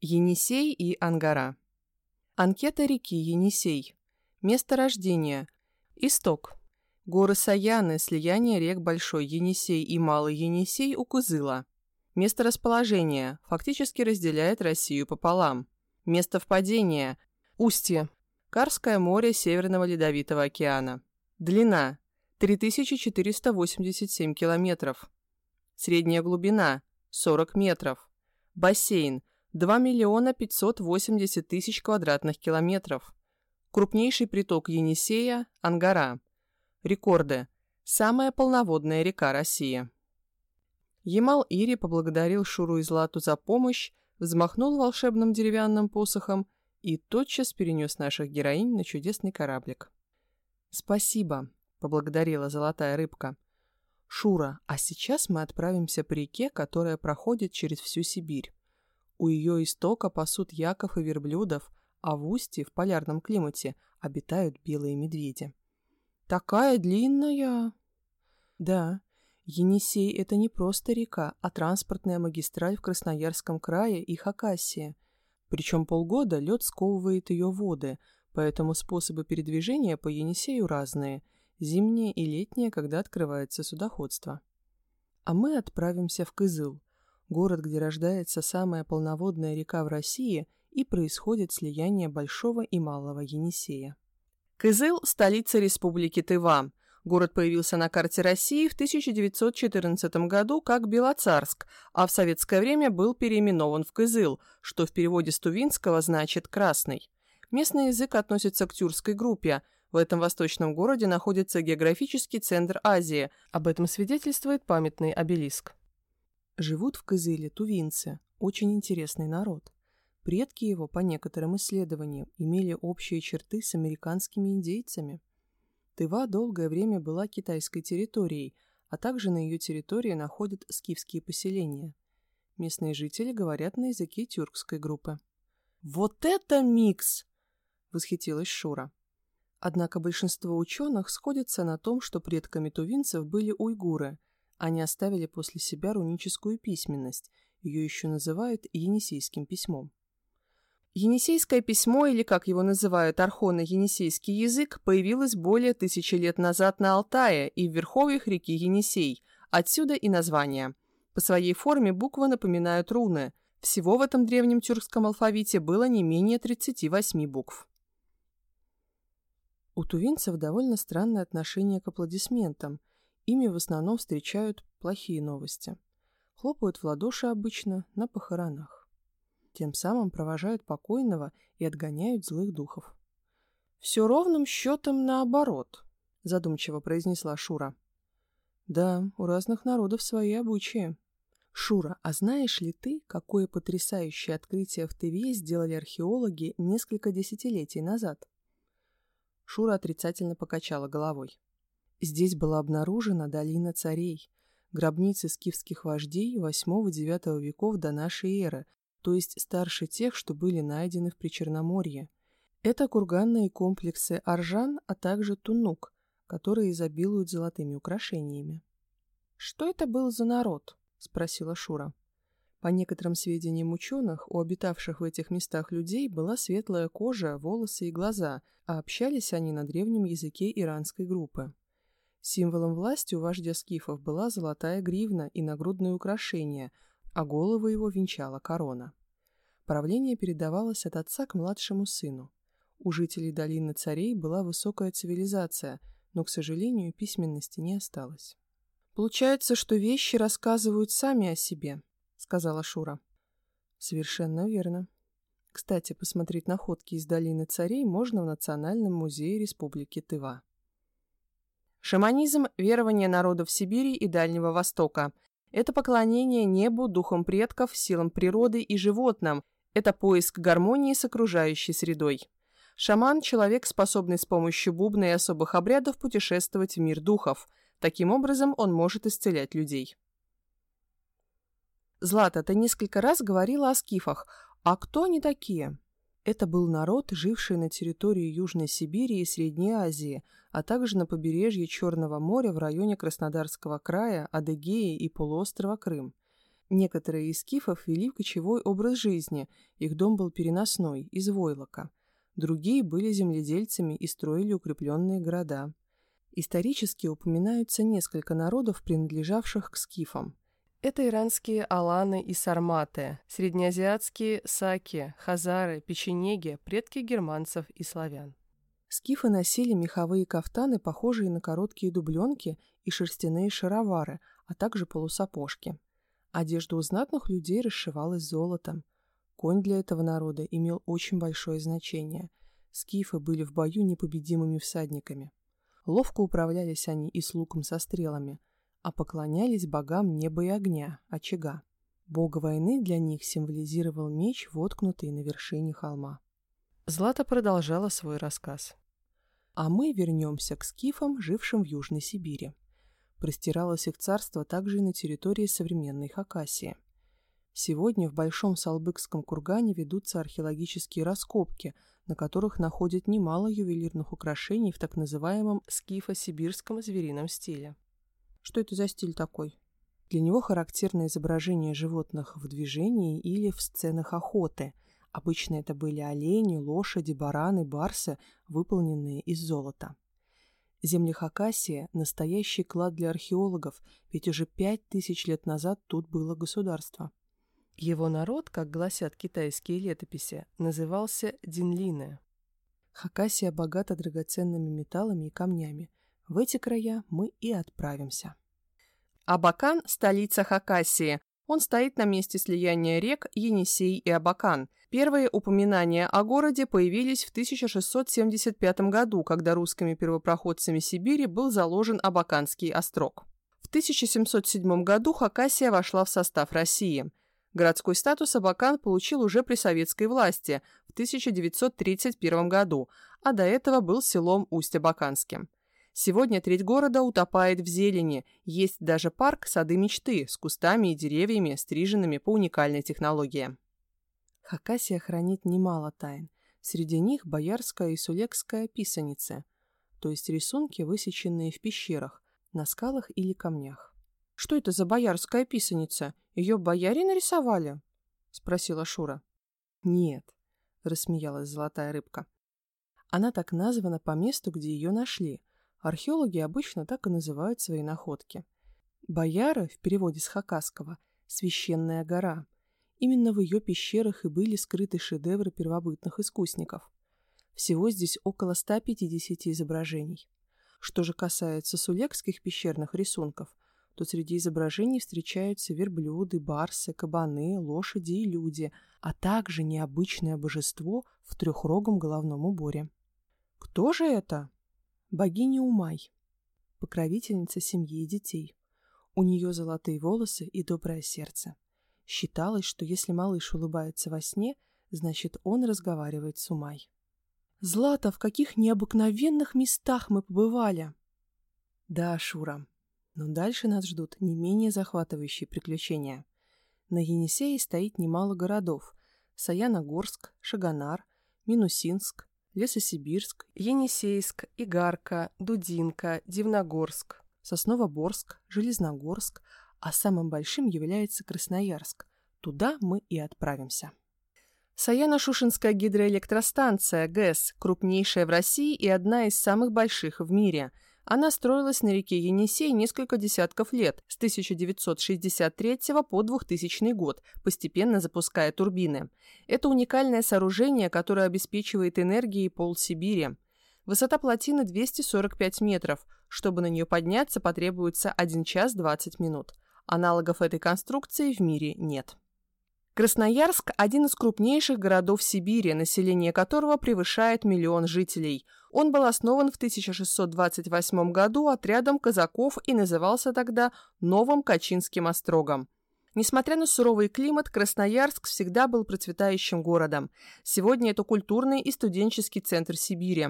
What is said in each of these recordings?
Енисей и Ангара. Анкета реки Енисей. Место рождения. Исток. Горы Саяны, слияние рек Большой Енисей и Малый Енисей у Кузыла. Место расположения. Фактически разделяет Россию пополам. Место впадения. Устье. Карское море Северного Ледовитого океана. Длина. 3487 километров. Средняя глубина. 40 метров. Бассейн. 2 миллиона 580 тысяч квадратных километров. Крупнейший приток Енисея – Ангара. Рекорды. Самая полноводная река России. Ямал-Ири поблагодарил Шуру и Злату за помощь, взмахнул волшебным деревянным посохом и тотчас перенес наших героинь на чудесный кораблик. «Спасибо», — поблагодарила золотая рыбка. «Шура, а сейчас мы отправимся по реке, которая проходит через всю Сибирь. У ее истока пасут яков и верблюдов, а в устье, в полярном климате, обитают белые медведи. «Такая длинная!» «Да, Енисей – это не просто река, а транспортная магистраль в Красноярском крае и Хакасии. Причем полгода лед сковывает ее воды, поэтому способы передвижения по Енисею разные – зимние и летние, когда открывается судоходство. А мы отправимся в Кызыл, город, где рождается самая полноводная река в России и происходит слияние Большого и Малого Енисея. Кызыл – столица республики Тыва. Город появился на карте России в 1914 году как Белоцарск, а в советское время был переименован в Кызыл, что в переводе с тувинского значит «красный». Местный язык относится к тюркской группе. В этом восточном городе находится географический центр Азии. Об этом свидетельствует памятный обелиск. Живут в Кызыле тувинцы, очень интересный народ. Предки его, по некоторым исследованиям, имели общие черты с американскими индейцами. Тыва долгое время была китайской территорией, а также на ее территории находят скифские поселения. Местные жители говорят на языке тюркской группы. «Вот это микс!» – восхитилась Шура. Однако большинство ученых сходятся на том, что предками тувинцев были уйгуры – они оставили после себя руническую письменность, ее еще называют Енисейским письмом. Енисейское письмо, или как его называют архоно-енисейский язык, появилось более тысячи лет назад на Алтае и в верховьях реки Енисей, отсюда и название. По своей форме буквы напоминают руны. Всего в этом древнем тюркском алфавите было не менее 38 букв. У тувинцев довольно странное отношение к аплодисментам – Ими в основном встречают плохие новости. Хлопают в ладоши обычно на похоронах. Тем самым провожают покойного и отгоняют злых духов. «Все ровным счетом наоборот», — задумчиво произнесла Шура. «Да, у разных народов свои обычаи». «Шура, а знаешь ли ты, какое потрясающее открытие в Тыве сделали археологи несколько десятилетий назад?» Шура отрицательно покачала головой. Здесь была обнаружена долина царей, гробницы скифских вождей VIII-IX веков до нашей эры, то есть старше тех, что были найдены в Причерноморье. Это курганные комплексы Аржан, а также Тунук, которые изобилуют золотыми украшениями. «Что это был за народ?» – спросила Шура. По некоторым сведениям ученых, у обитавших в этих местах людей была светлая кожа, волосы и глаза, а общались они на древнем языке иранской группы. Символом власти у вождя скифов была золотая гривна и нагрудные украшения, а голову его венчала корона. Правление передавалось от отца к младшему сыну. У жителей долины царей была высокая цивилизация, но, к сожалению, письменности не осталось. «Получается, что вещи рассказывают сами о себе», — сказала Шура. «Совершенно верно. Кстати, посмотреть находки из долины царей можно в Национальном музее Республики Тыва». Шаманизм – верование народов Сибири и Дальнего Востока. Это поклонение небу, духам предков, силам природы и животным. Это поиск гармонии с окружающей средой. Шаман – человек, способный с помощью бубна и особых обрядов путешествовать в мир духов. Таким образом, он может исцелять людей. Злата, ты несколько раз говорила о скифах. А кто они такие? Это был народ, живший на территории Южной Сибири и Средней Азии, а также на побережье Черного моря в районе Краснодарского края, Адыгеи и полуострова Крым. Некоторые из скифов вели кочевой образ жизни, их дом был переносной, из войлока. Другие были земледельцами и строили укрепленные города. Исторически упоминаются несколько народов, принадлежавших к скифам. Это иранские аланы и сарматы, среднеазиатские саки, хазары, печенеги, предки германцев и славян. Скифы носили меховые кафтаны, похожие на короткие дубленки и шерстяные шаровары, а также полусапожки. Одежда у знатных людей расшивалась золотом. Конь для этого народа имел очень большое значение. Скифы были в бою непобедимыми всадниками. Ловко управлялись они и с луком со стрелами, а поклонялись богам неба и огня, очага. Бога войны для них символизировал меч, воткнутый на вершине холма. Злата продолжала свой рассказ. А мы вернемся к скифам, жившим в Южной Сибири. Простиралось их царство также и на территории современной Хакасии. Сегодня в Большом Салбыкском кургане ведутся археологические раскопки, на которых находят немало ювелирных украшений в так называемом скифо-сибирском зверином стиле. Что это за стиль такой? Для него характерно изображение животных в движении или в сценах охоты – Обычно это были олени, лошади, бараны, барсы, выполненные из золота. Земли Хакасия – настоящий клад для археологов, ведь уже пять тысяч лет назад тут было государство. Его народ, как гласят китайские летописи, назывался Динлине. Хакасия богата драгоценными металлами и камнями. В эти края мы и отправимся. Абакан – столица Хакасии. Он стоит на месте слияния рек Енисей и Абакан. Первые упоминания о городе появились в 1675 году, когда русскими первопроходцами Сибири был заложен Абаканский острог. В 1707 году Хакасия вошла в состав России. Городской статус Абакан получил уже при советской власти в 1931 году, а до этого был селом Усть-Абаканским. Сегодня треть города утопает в зелени, есть даже парк «Сады мечты» с кустами и деревьями, стриженными по уникальной технологии. Хакасия хранит немало тайн. Среди них боярская и сулекская писаницы, то есть рисунки, высеченные в пещерах, на скалах или камнях. «Что это за боярская писаница? Ее бояре нарисовали?» — спросила Шура. «Нет», — рассмеялась золотая рыбка. «Она так названа по месту, где ее нашли. Археологи обычно так и называют свои находки. Бояра, в переводе с хакасского, «священная гора», Именно в ее пещерах и были скрыты шедевры первобытных искусников. Всего здесь около 150 изображений. Что же касается сулексских пещерных рисунков, то среди изображений встречаются верблюды, барсы, кабаны, лошади и люди, а также необычное божество в трехрогом головном уборе. Кто же это? Богиня Умай, покровительница семьи и детей. У нее золотые волосы и доброе сердце. Считалось, что если малыш улыбается во сне, значит, он разговаривает с Умай. «Злата, в каких необыкновенных местах мы побывали!» «Да, Шура, но дальше нас ждут не менее захватывающие приключения. На Енисее стоит немало городов – Саяногорск, Шаганар, Минусинск, Лесосибирск, Енисейск, Игарка, Дудинка, Дивногорск, Сосновоборск, Железногорск, а самым большим является Красноярск. Туда мы и отправимся. Саяно-Шушинская гидроэлектростанция ГЭС, крупнейшая в России и одна из самых больших в мире. Она строилась на реке Енисей несколько десятков лет, с 1963 по 2000 год, постепенно запуская турбины. Это уникальное сооружение, которое обеспечивает энергией пол Сибири. Высота плотины 245 метров. Чтобы на нее подняться, потребуется 1 час 20 минут. Аналогов этой конструкции в мире нет. Красноярск – один из крупнейших городов Сибири, население которого превышает миллион жителей. Он был основан в 1628 году отрядом казаков и назывался тогда Новым Качинским острогом. Несмотря на суровый климат, Красноярск всегда был процветающим городом. Сегодня это культурный и студенческий центр Сибири.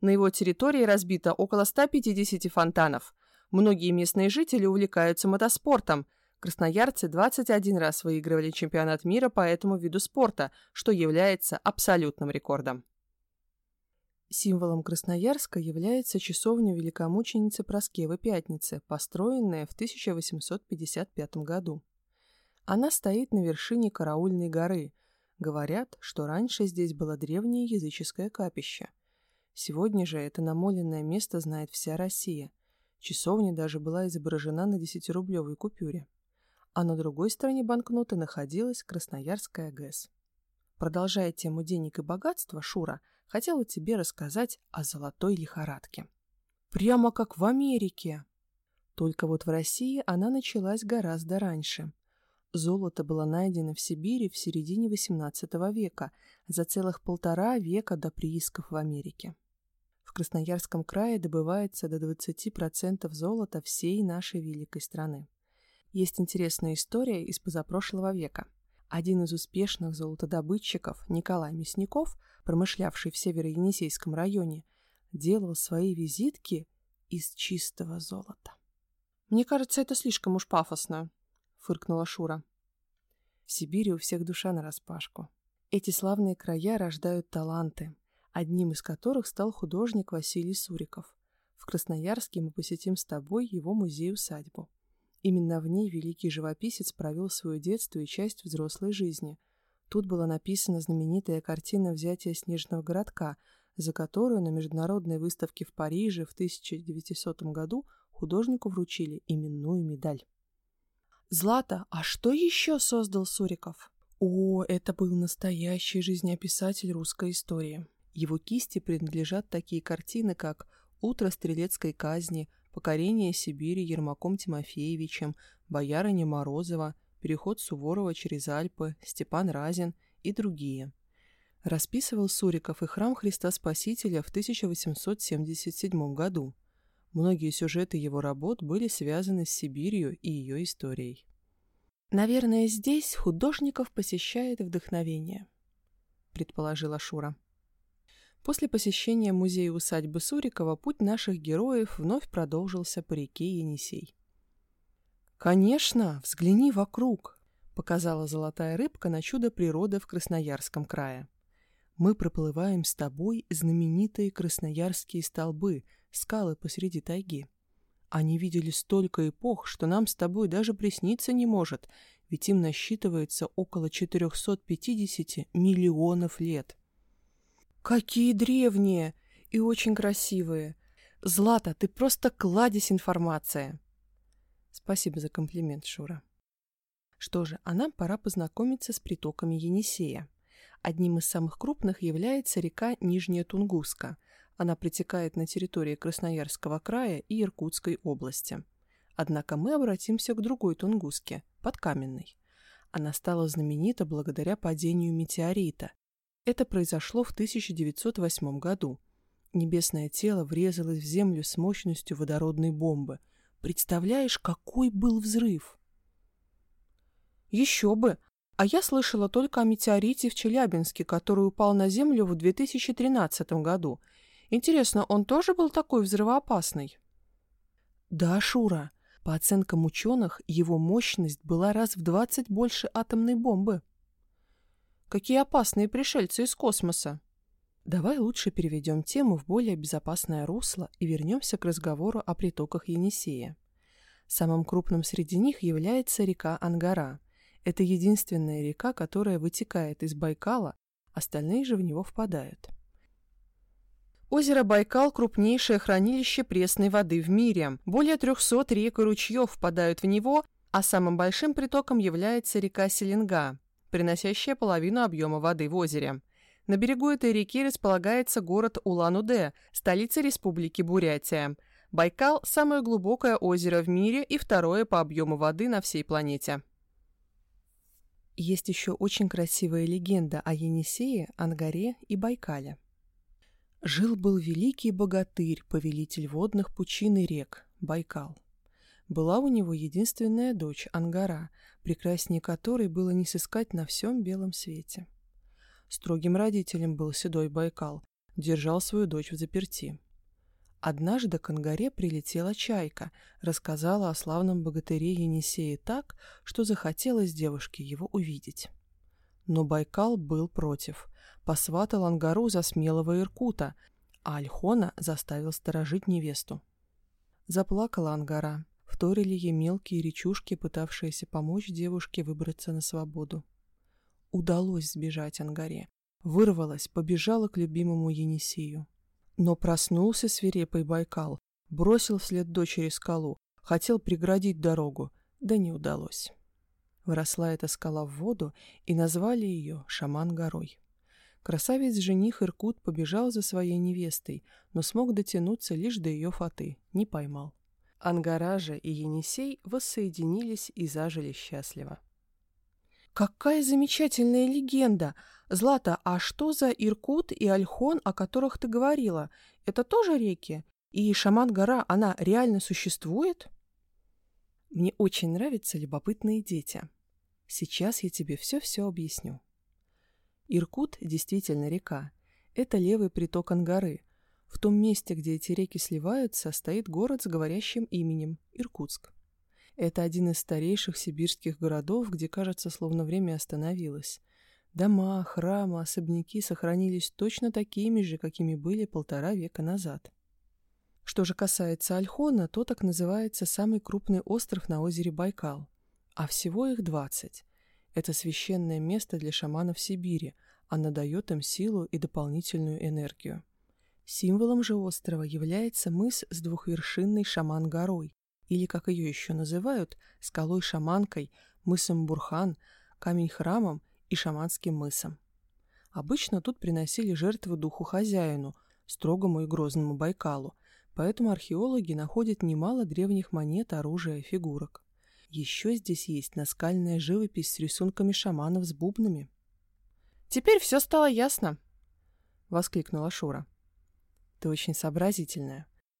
На его территории разбито около 150 фонтанов. Многие местные жители увлекаются мотоспортом. Красноярцы 21 раз выигрывали чемпионат мира по этому виду спорта, что является абсолютным рекордом. Символом Красноярска является часовня великомученицы Проскевы Пятницы, построенная в 1855 году. Она стоит на вершине Караульной горы. Говорят, что раньше здесь было древнее языческое капище. Сегодня же это намоленное место знает вся Россия. Часовня даже была изображена на десятирублевой купюре. А на другой стороне банкноты находилась Красноярская ГЭС. Продолжая тему денег и богатства, Шура хотела тебе рассказать о золотой лихорадке. Прямо как в Америке. Только вот в России она началась гораздо раньше. Золото было найдено в Сибири в середине XVIII века, за целых полтора века до приисков в Америке. В Красноярском крае добывается до 20% золота всей нашей великой страны. Есть интересная история из позапрошлого века. Один из успешных золотодобытчиков, Николай Мясников, промышлявший в Северо-Енисейском районе, делал свои визитки из чистого золота. «Мне кажется, это слишком уж пафосно», — фыркнула Шура. В Сибири у всех душа нараспашку. Эти славные края рождают таланты, одним из которых стал художник Василий Суриков. В Красноярске мы посетим с тобой его музей-усадьбу. Именно в ней великий живописец провел свое детство и часть взрослой жизни. Тут была написана знаменитая картина «Взятие снежного городка», за которую на международной выставке в Париже в 1900 году художнику вручили именную медаль. Злата, а что еще создал Суриков? О, это был настоящий жизнеописатель русской истории. Его кисти принадлежат такие картины, как «Утро стрелецкой казни», «Покорение Сибири Ермаком Тимофеевичем», «Боярыня Морозова», «Переход Суворова через Альпы», «Степан Разин» и другие. Расписывал Суриков и храм Христа Спасителя в 1877 году. Многие сюжеты его работ были связаны с Сибирью и ее историей. «Наверное, здесь художников посещает вдохновение», — предположила Шура. После посещения музея-усадьбы Сурикова путь наших героев вновь продолжился по реке Енисей. «Конечно, взгляни вокруг», — показала золотая рыбка на чудо природы в Красноярском крае. «Мы проплываем с тобой знаменитые красноярские столбы, скалы посреди тайги. Они видели столько эпох, что нам с тобой даже присниться не может, ведь им насчитывается около 450 миллионов лет». Какие древние и очень красивые. Злата, ты просто кладезь информация. Спасибо за комплимент, Шура. Что же, а нам пора познакомиться с притоками Енисея. Одним из самых крупных является река Нижняя Тунгуска. Она притекает на территории Красноярского края и Иркутской области. Однако мы обратимся к другой Тунгуске, Подкаменной. Она стала знаменита благодаря падению метеорита, это произошло в 1908 году. Небесное тело врезалось в Землю с мощностью водородной бомбы. Представляешь, какой был взрыв? Еще бы! А я слышала только о метеорите в Челябинске, который упал на Землю в 2013 году. Интересно, он тоже был такой взрывоопасный? Да, Шура. По оценкам ученых, его мощность была раз в 20 больше атомной бомбы. Какие опасные пришельцы из космоса. Давай лучше переведем тему в более безопасное русло и вернемся к разговору о притоках Енисея. Самым крупным среди них является река Ангара. Это единственная река, которая вытекает из Байкала, остальные же в него впадают. Озеро Байкал – крупнейшее хранилище пресной воды в мире. Более 300 рек и ручьев впадают в него, а самым большим притоком является река Селенга приносящая половину объема воды в озере. На берегу этой реки располагается город Улан-Удэ, столица Республики Бурятия. Байкал – самое глубокое озеро в мире и второе по объему воды на всей планете. Есть еще очень красивая легенда о Енисее, Ангаре и Байкале. Жил-был великий богатырь, повелитель водных пучин и рек, Байкал. Была у него единственная дочь, Ангара, прекраснее которой было не сыскать на всем белом свете. Строгим родителем был седой Байкал, держал свою дочь в заперти. Однажды к Ангаре прилетела чайка, рассказала о славном богатыре Енисее так, что захотелось девушке его увидеть. Но Байкал был против, посватал Ангару за смелого Иркута, а Альхона заставил сторожить невесту. Заплакала Ангара, Вторили ей мелкие речушки, пытавшиеся помочь девушке выбраться на свободу. Удалось сбежать Ангаре. Вырвалась, побежала к любимому Енисею. Но проснулся свирепый Байкал, бросил вслед дочери скалу, хотел преградить дорогу, да не удалось. Выросла эта скала в воду, и назвали ее Шаман-горой. Красавец-жених Иркут побежал за своей невестой, но смог дотянуться лишь до ее фаты, не поймал. Ангаража и Енисей воссоединились и зажили счастливо. «Какая замечательная легенда! Злата, а что за Иркут и Альхон, о которых ты говорила? Это тоже реки? И Шаман-гора, она реально существует?» Мне очень нравятся любопытные дети. Сейчас я тебе все-все объясню. Иркут действительно река. Это левый приток Ангары. Том месте, где эти реки сливаются, стоит город с говорящим именем – Иркутск. Это один из старейших сибирских городов, где, кажется, словно время остановилось. Дома, храмы, особняки сохранились точно такими же, какими были полтора века назад. Что же касается Альхона, то так называется самый крупный остров на озере Байкал. А всего их 20. Это священное место для шаманов Сибири, оно дает им силу и дополнительную энергию. Символом же острова является мыс с двухвершинной шаман-горой, или, как ее еще называют, скалой-шаманкой, мысом Бурхан, камень-храмом и шаманским мысом. Обычно тут приносили жертвы духу-хозяину, строгому и грозному Байкалу, поэтому археологи находят немало древних монет, оружия и фигурок. Еще здесь есть наскальная живопись с рисунками шаманов с бубнами. «Теперь все стало ясно», — воскликнула Шура. «Ты очень сообразительная.